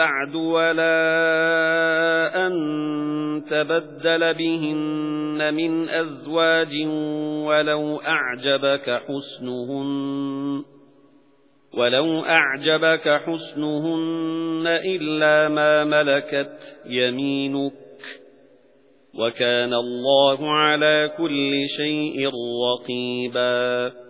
بَعْدُ وَلَا أَن تَبَدَّلَ بِهِنَّ مِنْ أَزْوَاجٍ وَلَوْ أَعْجَبَكَ حُسْنُهُنَّ وَلَوْ أَعْجَبَكَ حُسْنُهُنَّ إِلَّا مَا مَلَكَتْ يَمِينُكَ. وَكَانَ اللَّهُ عَلَى كُلِّ شَيْءٍ رَقِيبًا.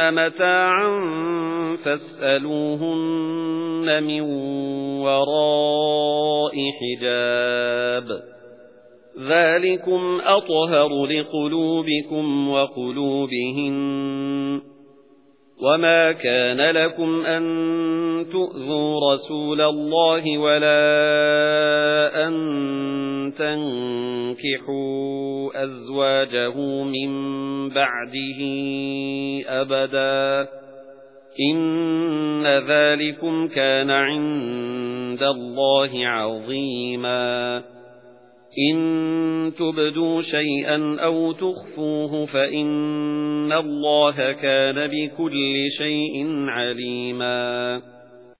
مَتَاعًا فَاسْأَلُوهُنَّ مِنْ وَرَاءِ حِجَابٍ ذَلِكُمْ أَطْهَرُ لِقُلُوبِكُمْ وَقُلُوبِهِنَّ وَمَا كَانَ لَكُمْ أَن تُؤْذُوا رَسُولَ اللَّهِ وَلَا أَن تَنكِحُوا أَزْوَاجَهُ مِن بَعْدِهِ أَبَدًا. إِنَّ ذَلِكُمْ كَانَ عِندَ اللَّهِ عَظِيمًا. إِن تُبْدُوا شَيْئًا أَوْ تُخْفُوهُ فَإِنَّ اللَّهَ كَانَ بِكُلِّ شَيْءٍ عَلِيمًا.